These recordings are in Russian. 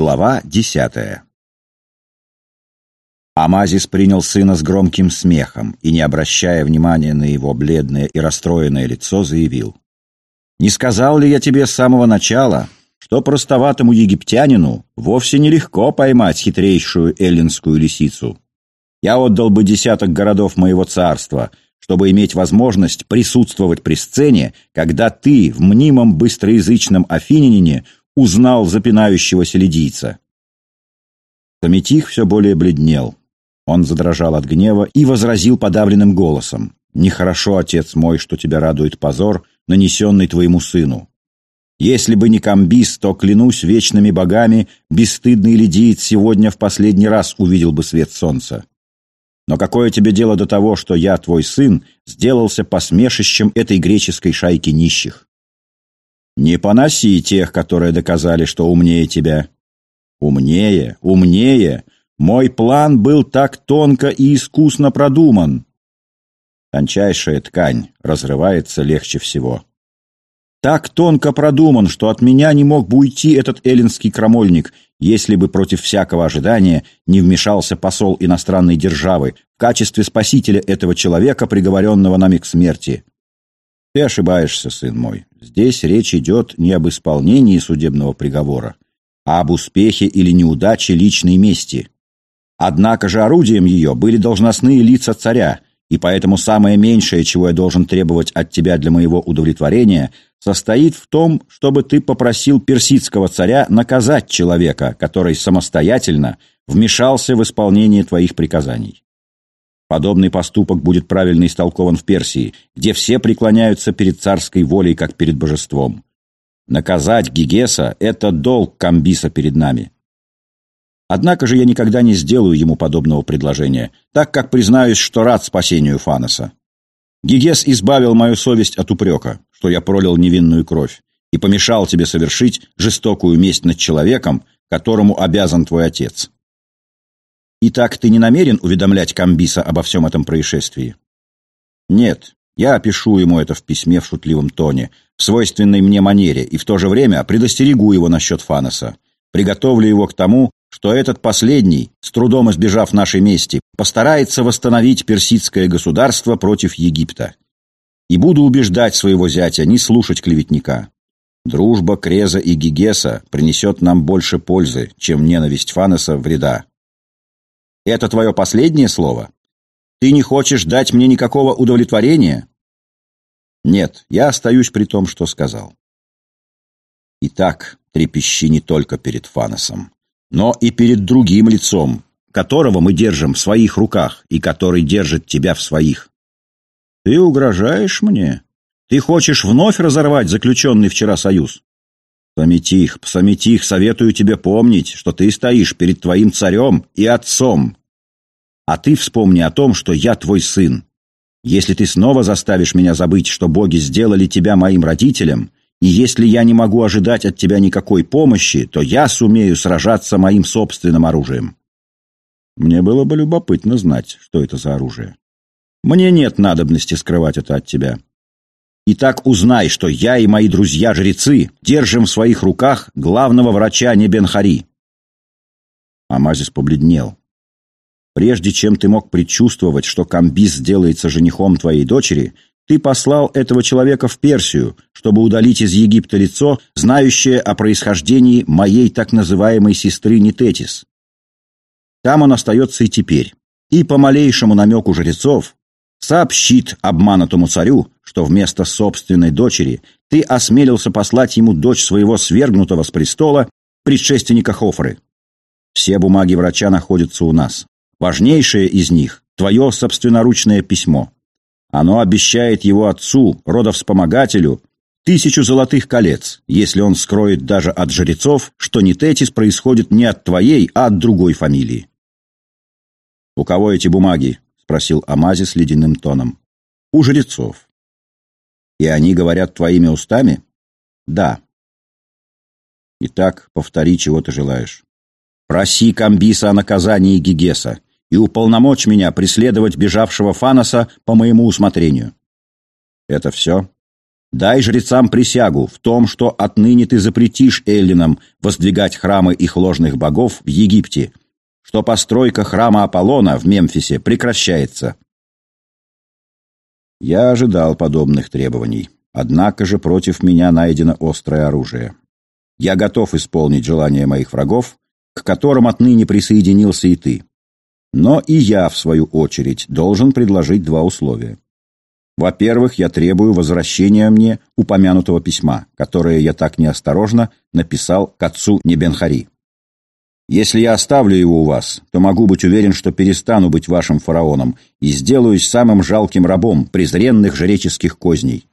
Глава десятая Амазис принял сына с громким смехом и, не обращая внимания на его бледное и расстроенное лицо, заявил. «Не сказал ли я тебе с самого начала, что простоватому египтянину вовсе нелегко поймать хитрейшую эллинскую лисицу? Я отдал бы десяток городов моего царства, чтобы иметь возможность присутствовать при сцене, когда ты в мнимом быстроязычном афинянине узнал запинающегося лидийца. Комитих все более бледнел. Он задрожал от гнева и возразил подавленным голосом. «Нехорошо, отец мой, что тебя радует позор, нанесенный твоему сыну. Если бы не Камбис, то, клянусь вечными богами, бесстыдный лидиец сегодня в последний раз увидел бы свет солнца. Но какое тебе дело до того, что я, твой сын, сделался посмешищем этой греческой шайки нищих? Не поноси тех, которые доказали, что умнее тебя. Умнее, умнее. Мой план был так тонко и искусно продуман. Тончайшая ткань разрывается легче всего. Так тонко продуман, что от меня не мог бы уйти этот эллинский крамольник, если бы против всякого ожидания не вмешался посол иностранной державы в качестве спасителя этого человека, приговоренного нами к смерти. Ты ошибаешься, сын мой. Здесь речь идет не об исполнении судебного приговора, а об успехе или неудаче личной мести. Однако же орудием ее были должностные лица царя, и поэтому самое меньшее, чего я должен требовать от тебя для моего удовлетворения, состоит в том, чтобы ты попросил персидского царя наказать человека, который самостоятельно вмешался в исполнение твоих приказаний. Подобный поступок будет правильно истолкован в Персии, где все преклоняются перед царской волей, как перед божеством. Наказать Гигеса – это долг Камбиса перед нами. Однако же я никогда не сделаю ему подобного предложения, так как признаюсь, что рад спасению Фаноса. Гигес избавил мою совесть от упрека, что я пролил невинную кровь, и помешал тебе совершить жестокую месть над человеком, которому обязан твой отец. Итак, ты не намерен уведомлять Камбиса обо всем этом происшествии? Нет, я опишу ему это в письме в шутливом тоне, в свойственной мне манере, и в то же время предостерегу его насчет Фаноса. Приготовлю его к тому, что этот последний, с трудом избежав нашей мести, постарается восстановить персидское государство против Египта. И буду убеждать своего зятя не слушать клеветника. Дружба Креза и Гигеса принесет нам больше пользы, чем ненависть Фаноса вреда. Это твое последнее слово? Ты не хочешь дать мне никакого удовлетворения? Нет, я остаюсь при том, что сказал. Итак, трепещи не только перед Фаносом, но и перед другим лицом, которого мы держим в своих руках и который держит тебя в своих. Ты угрожаешь мне? Ты хочешь вновь разорвать заключенный вчера союз? Псаметих, Псаметих, советую тебе помнить, что ты стоишь перед твоим царем и отцом. А ты вспомни о том, что я твой сын. Если ты снова заставишь меня забыть, что боги сделали тебя моим родителем, и если я не могу ожидать от тебя никакой помощи, то я сумею сражаться моим собственным оружием. Мне было бы любопытно знать, что это за оружие. Мне нет надобности скрывать это от тебя. Итак, узнай, что я и мои друзья-жрецы держим в своих руках главного врача Небенхари. Амазис побледнел. Прежде чем ты мог предчувствовать, что Камбис сделается женихом твоей дочери, ты послал этого человека в Персию, чтобы удалить из Египта лицо, знающее о происхождении моей так называемой сестры Нитетис. Там он остается и теперь. И по малейшему намеку жрецов сообщит обманутому царю, что вместо собственной дочери ты осмелился послать ему дочь своего свергнутого с престола, предшественника Хофры. Все бумаги врача находятся у нас. Важнейшее из них – твое собственноручное письмо. Оно обещает его отцу, родовспомогателю, тысячу золотых колец, если он скроет даже от жрецов, что Нитетис происходит не от твоей, а от другой фамилии. «У кого эти бумаги?» – спросил Амазис ледяным тоном. «У жрецов». «И они говорят твоими устами?» «Да». «Итак, повтори, чего ты желаешь». «Проси Камбиса о наказании Гигеса и уполномочь меня преследовать бежавшего Фаноса по моему усмотрению». «Это все?» Дай жрецам присягу в том, что отныне ты запретишь эллинам воздвигать храмы их ложных богов в Египте, что постройка храма Аполлона в Мемфисе прекращается. Я ожидал подобных требований, однако же против меня найдено острое оружие. Я готов исполнить желания моих врагов, к которым отныне присоединился и ты. Но и я, в свою очередь, должен предложить два условия. Во-первых, я требую возвращения мне упомянутого письма, которое я так неосторожно написал к отцу Небенхари. Если я оставлю его у вас, то могу быть уверен, что перестану быть вашим фараоном и сделаюсь самым жалким рабом презренных жреческих козней.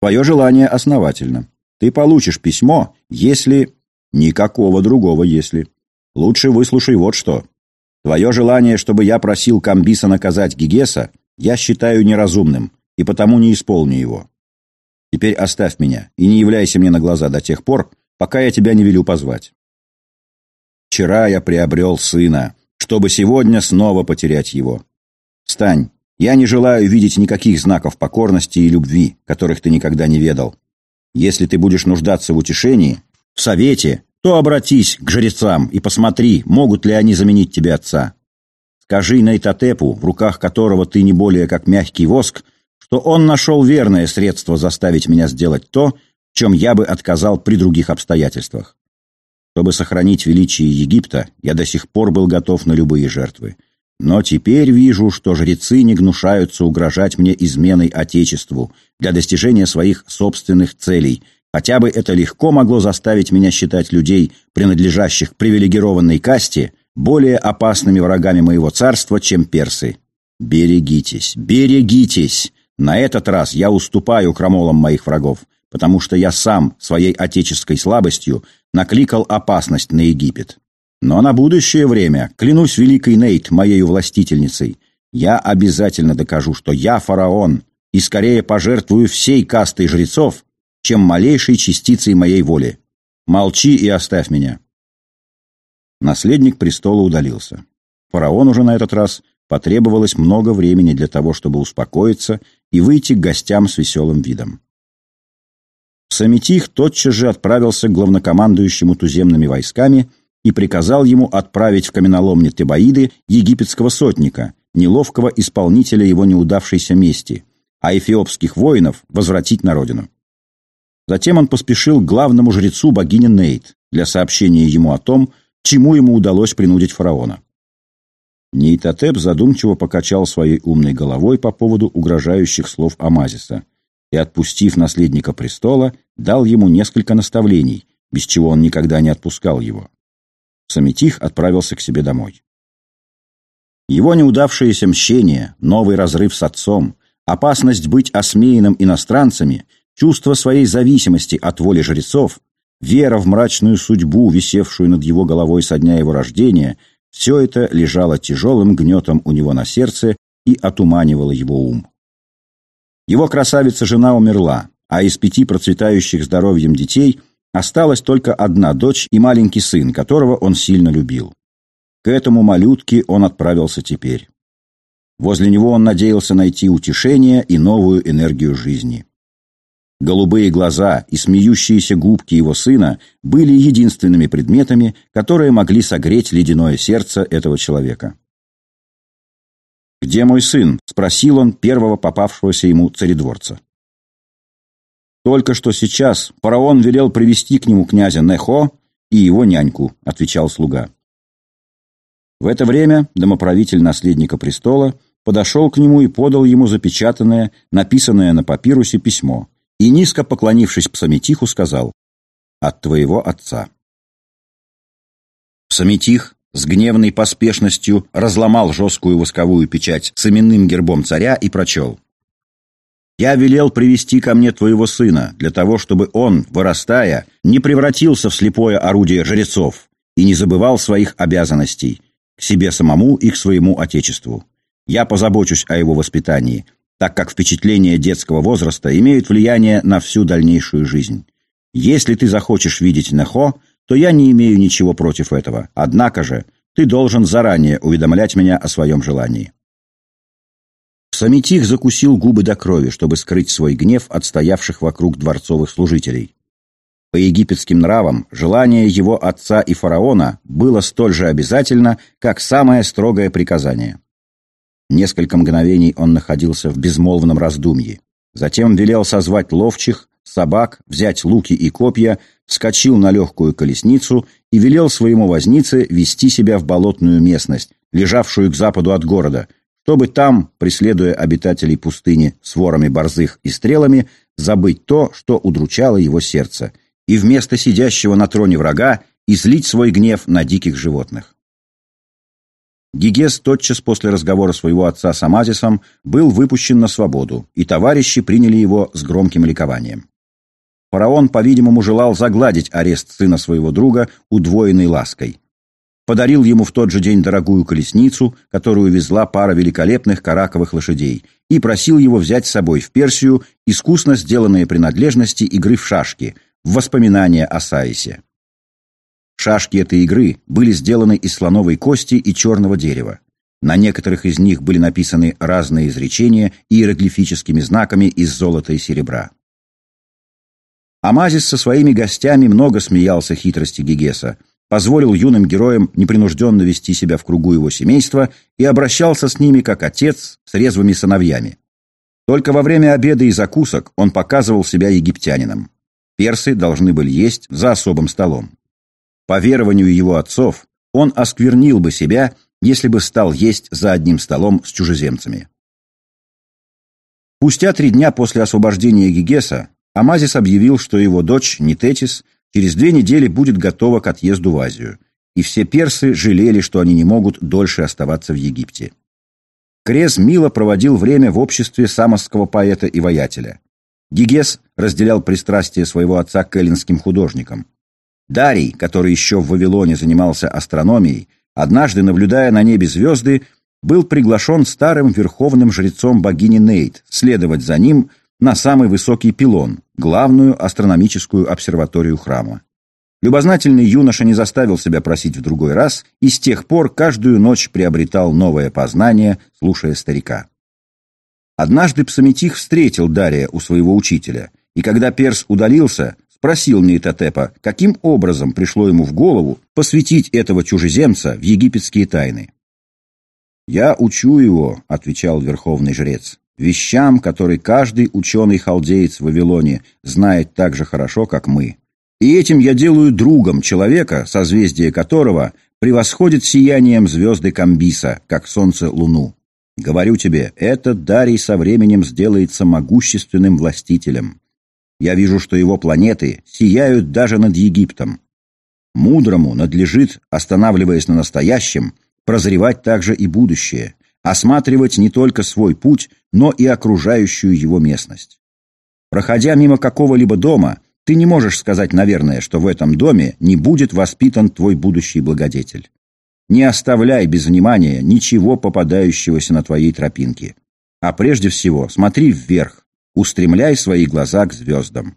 Твое желание основательно. Ты получишь письмо, если... Никакого другого «если». Лучше выслушай вот что. Твое желание, чтобы я просил Камбиса наказать Гигеса, я считаю неразумным, и потому не исполню его. Теперь оставь меня и не являйся мне на глаза до тех пор, пока я тебя не велю позвать. Вчера я приобрел сына, чтобы сегодня снова потерять его. Встань, я не желаю видеть никаких знаков покорности и любви, которых ты никогда не ведал. Если ты будешь нуждаться в утешении, в совете, то обратись к жрецам и посмотри, могут ли они заменить тебе отца. Скажи Нейтатепу, в руках которого ты не более как мягкий воск, что он нашел верное средство заставить меня сделать то, чем я бы отказал при других обстоятельствах. Чтобы сохранить величие Египта, я до сих пор был готов на любые жертвы. Но теперь вижу, что жрецы не гнушаются угрожать мне изменой Отечеству для достижения своих собственных целей, хотя бы это легко могло заставить меня считать людей, принадлежащих привилегированной касте, более опасными врагами моего царства, чем персы. Берегитесь, берегитесь! На этот раз я уступаю крамолам моих врагов, потому что я сам своей отеческой слабостью накликал опасность на Египет. Но на будущее время, клянусь великой Нейт, моей властительницей, я обязательно докажу, что я фараон, и скорее пожертвую всей кастой жрецов, чем малейшей частицей моей воли. Молчи и оставь меня. Наследник престола удалился. Фараону уже на этот раз потребовалось много времени для того, чтобы успокоиться и выйти к гостям с веселым видом. Самитих тотчас же отправился к главнокомандующему туземными войсками и приказал ему отправить в каменоломни Тебаиды египетского сотника, неловкого исполнителя его неудавшейся мести, а эфиопских воинов возвратить на родину. Затем он поспешил к главному жрецу богини Нейт для сообщения ему о том, чему ему удалось принудить фараона. Нейтотеп задумчиво покачал своей умной головой по поводу угрожающих слов Амазиса и, отпустив наследника престола, дал ему несколько наставлений, без чего он никогда не отпускал его. Самитих отправился к себе домой. Его неудавшееся мщение, новый разрыв с отцом, опасность быть осмеянным иностранцами, чувство своей зависимости от воли жрецов Вера в мрачную судьбу, висевшую над его головой со дня его рождения, все это лежало тяжелым гнетом у него на сердце и отуманивало его ум. Его красавица-жена умерла, а из пяти процветающих здоровьем детей осталась только одна дочь и маленький сын, которого он сильно любил. К этому малютке он отправился теперь. Возле него он надеялся найти утешение и новую энергию жизни. Голубые глаза и смеющиеся губки его сына были единственными предметами, которые могли согреть ледяное сердце этого человека. «Где мой сын?» – спросил он первого попавшегося ему царедворца. «Только что сейчас фараон велел привести к нему князя Нехо и его няньку», – отвечал слуга. В это время домоправитель наследника престола подошел к нему и подал ему запечатанное, написанное на папирусе письмо – и, низко поклонившись Псаметиху, сказал «От твоего отца». Псаметих с гневной поспешностью разломал жесткую восковую печать с именным гербом царя и прочел «Я велел привести ко мне твоего сына, для того, чтобы он, вырастая, не превратился в слепое орудие жрецов и не забывал своих обязанностей к себе самому и к своему отечеству. Я позабочусь о его воспитании, так как впечатления детского возраста имеют влияние на всю дальнейшую жизнь. Если ты захочешь видеть Нехо, то я не имею ничего против этого. Однако же ты должен заранее уведомлять меня о своем желании. Псаметих закусил губы до крови, чтобы скрыть свой гнев от стоявших вокруг дворцовых служителей. По египетским нравам желание его отца и фараона было столь же обязательно, как самое строгое приказание. Несколько мгновений он находился в безмолвном раздумье. Затем велел созвать ловчих, собак, взять луки и копья, вскочил на легкую колесницу и велел своему вознице вести себя в болотную местность, лежавшую к западу от города, чтобы там, преследуя обитателей пустыни с ворами борзых и стрелами, забыть то, что удручало его сердце – и вместо сидящего на троне врага излить свой гнев на диких животных. Гигес тотчас после разговора своего отца с Амазисом был выпущен на свободу, и товарищи приняли его с громким ликованием. Фараон, по-видимому, желал загладить арест сына своего друга удвоенной лаской. Подарил ему в тот же день дорогую колесницу, которую везла пара великолепных караковых лошадей, и просил его взять с собой в Персию искусно сделанные принадлежности игры в шашки – Воспоминания о Саисе. Шашки этой игры были сделаны из слоновой кости и черного дерева. На некоторых из них были написаны разные изречения иероглифическими знаками из золота и серебра. Амазис со своими гостями много смеялся хитрости Гегеса, позволил юным героям непринужденно вести себя в кругу его семейства и обращался с ними как отец с резвыми сыновьями. Только во время обеда и закусок он показывал себя египтянином. Персы должны были есть за особым столом. По верованию его отцов, он осквернил бы себя, если бы стал есть за одним столом с чужеземцами. Спустя три дня после освобождения Гигеса Амазис объявил, что его дочь Нитетис через две недели будет готова к отъезду в Азию, и все персы жалели, что они не могут дольше оставаться в Египте. Крес мило проводил время в обществе самосского поэта и воятеля. Гигес разделял пристрастие своего отца к эллинским художникам. Дарий, который еще в Вавилоне занимался астрономией, однажды, наблюдая на небе звезды, был приглашен старым верховным жрецом богини Нейт следовать за ним на самый высокий пилон, главную астрономическую обсерваторию храма. Любознательный юноша не заставил себя просить в другой раз и с тех пор каждую ночь приобретал новое познание, слушая старика. Однажды Псаметих встретил Дария у своего учителя, и когда Перс удалился, спросил Нейтотепа, каким образом пришло ему в голову посвятить этого чужеземца в египетские тайны. «Я учу его», — отвечал верховный жрец, «вещам, которые каждый ученый-халдеец в Вавилоне знает так же хорошо, как мы. И этим я делаю другом человека, созвездие которого превосходит сиянием звезды Камбиса, как солнце луну. Говорю тебе, этот Дарий со временем сделается могущественным властителем. Я вижу, что его планеты сияют даже над Египтом. Мудрому надлежит, останавливаясь на настоящем, прозревать также и будущее, осматривать не только свой путь, но и окружающую его местность. Проходя мимо какого-либо дома, ты не можешь сказать, наверное, что в этом доме не будет воспитан твой будущий благодетель. Не оставляй без внимания ничего попадающегося на твоей тропинке. А прежде всего смотри вверх, устремляй свои глаза к звездам.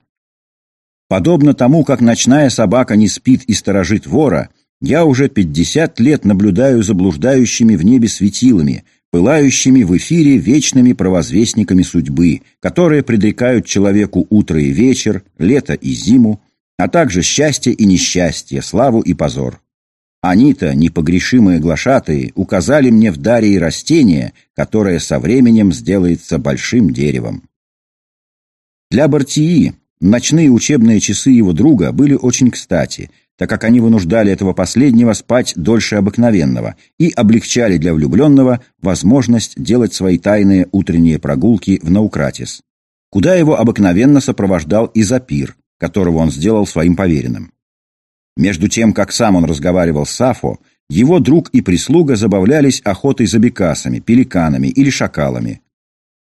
Подобно тому, как ночная собака не спит и сторожит вора, я уже пятьдесят лет наблюдаю за блуждающими в небе светилами, пылающими в эфире вечными провозвестниками судьбы, которые предрекают человеку утро и вечер, лето и зиму, а также счастье и несчастье, славу и позор. Они-то, непогрешимые глашатые, указали мне в Дарии растение, которое со временем сделается большим деревом. Для Бартии ночные учебные часы его друга были очень кстати, так как они вынуждали этого последнего спать дольше обыкновенного и облегчали для влюбленного возможность делать свои тайные утренние прогулки в Наукратис, куда его обыкновенно сопровождал Изапир, которого он сделал своим поверенным. Между тем, как сам он разговаривал с Сафо, его друг и прислуга забавлялись охотой за бекасами, пеликанами или шакалами.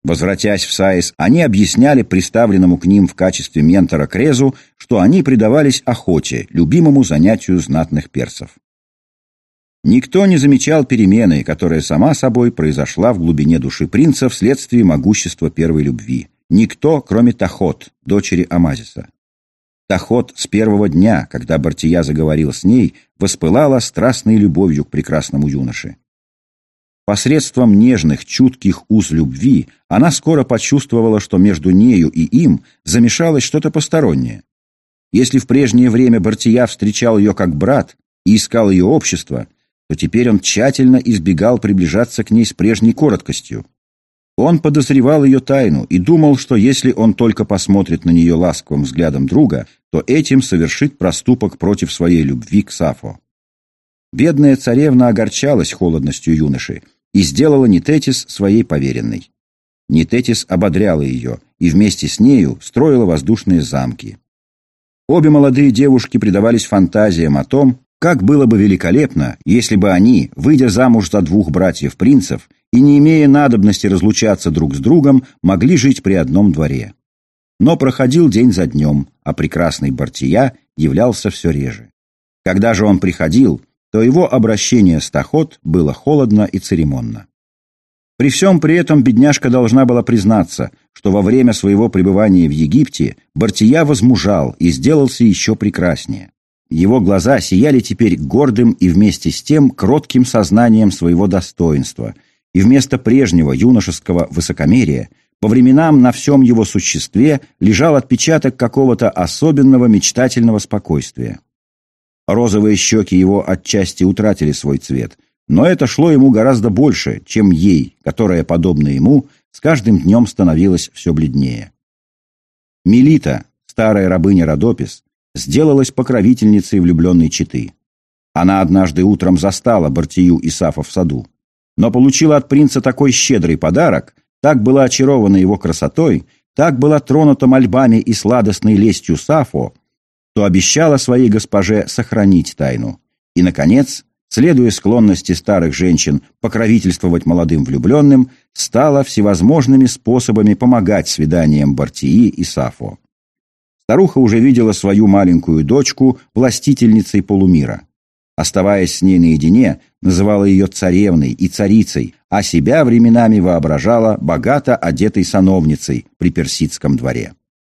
Возвратясь в Саис, они объясняли приставленному к ним в качестве ментора Крезу, что они предавались охоте, любимому занятию знатных персов. Никто не замечал перемены, которая сама собой произошла в глубине души принца вследствие могущества первой любви. Никто, кроме Тахот, дочери Амазиса. Тахот с первого дня, когда Бартия заговорил с ней, воспылала страстной любовью к прекрасному юноше. Посредством нежных, чутких уз любви она скоро почувствовала, что между нею и им замешалось что-то постороннее. Если в прежнее время Бартия встречал ее как брат и искал ее общество, то теперь он тщательно избегал приближаться к ней с прежней короткостью. Он подозревал ее тайну и думал, что если он только посмотрит на нее ласковым взглядом друга, то этим совершит проступок против своей любви к Сафо. Бедная царевна огорчалась холодностью юноши и сделала Нитетис своей поверенной. Нитетис ободряла ее и вместе с нею строила воздушные замки. Обе молодые девушки предавались фантазиям о том, как было бы великолепно, если бы они, выйдя замуж за двух братьев-принцев и не имея надобности разлучаться друг с другом, могли жить при одном дворе. Но проходил день за днем, а прекрасный Бартия являлся все реже. Когда же он приходил, то его обращение с Тахот было холодно и церемонно. При всем при этом бедняжка должна была признаться, что во время своего пребывания в Египте Бартия возмужал и сделался еще прекраснее. Его глаза сияли теперь гордым и вместе с тем кротким сознанием своего достоинства, и вместо прежнего юношеского высокомерия по временам на всем его существе лежал отпечаток какого-то особенного мечтательного спокойствия. Розовые щеки его отчасти утратили свой цвет, но это шло ему гораздо больше, чем ей, которая, подобно ему, с каждым днем становилась все бледнее. Мелита, старая рабыня Родопис, сделалась покровительницей влюбленной четы. Она однажды утром застала Бартию и Сафа в саду, но получила от принца такой щедрый подарок, так была очарована его красотой, так была тронута мольбами и сладостной лестью Сафо, то обещала своей госпоже сохранить тайну. И, наконец, следуя склонности старых женщин покровительствовать молодым влюбленным, стала всевозможными способами помогать свиданиям Бартии и Сафо. Старуха уже видела свою маленькую дочку властительницей полумира. Оставаясь с ней наедине, называла ее царевной и царицей, а себя временами воображала богато одетой сановницей при персидском дворе.